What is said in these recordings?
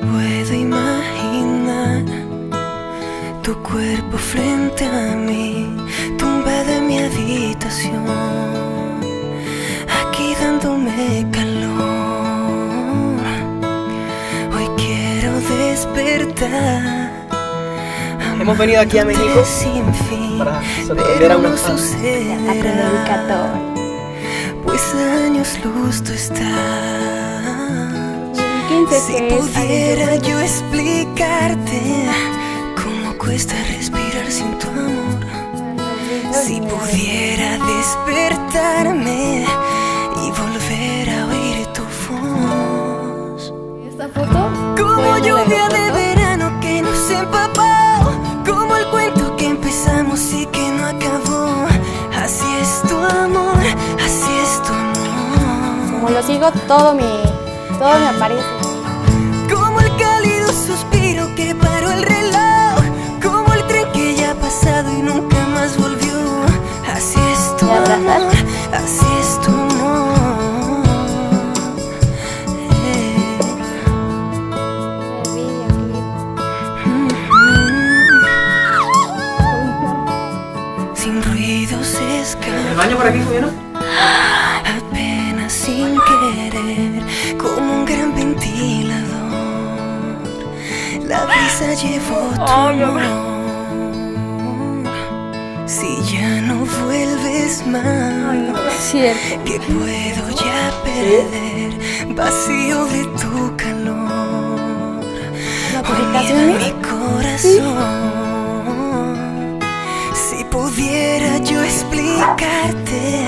Puedo imaginar tu cuerpo frente a mí, tumba de mi habitación, aquí dándome calor. Hoy quiero despertar. Hemos venido aquí a México para sorprender a una fan. Pues años luz tú estás. Si pudiera yo explicarte cómo cuesta respirar sin tu amor. Si pudiera despertarme y volver a oír tu voz. Esta foto Como lluvia de verano que nos empapó. Como el cuento que empezamos y que no acabó. Así es tu amor, así es tu amor. Como lo sigo, todo mi, todo me aparece. ¿El baño por aquí, Juliano? apenas sin querer, como un gran ventilador. La brisa llevó tu amor. Si ya no vuelves más, Cierto. que puedo ya perder vacío de tu calor. En mi corazón. Pudiera yo explicarte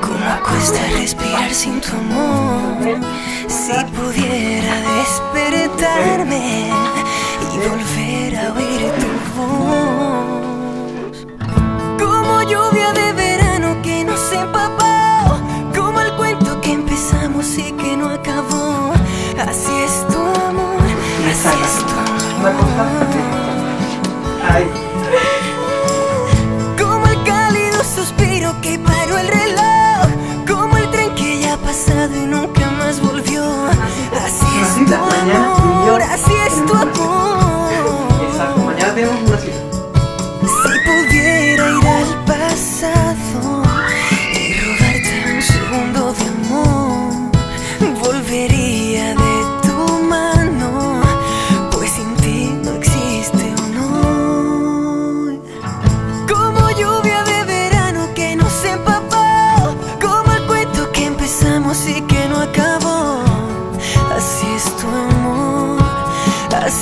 cómo cuesta respirar sin tu amor. Si pudiera despertarme y volver a oír tu voz. Como lluvia de verano que nos empapó, como el cuento que empezamos y que no acabó. Así es tu amor, así es tu amor. Ay,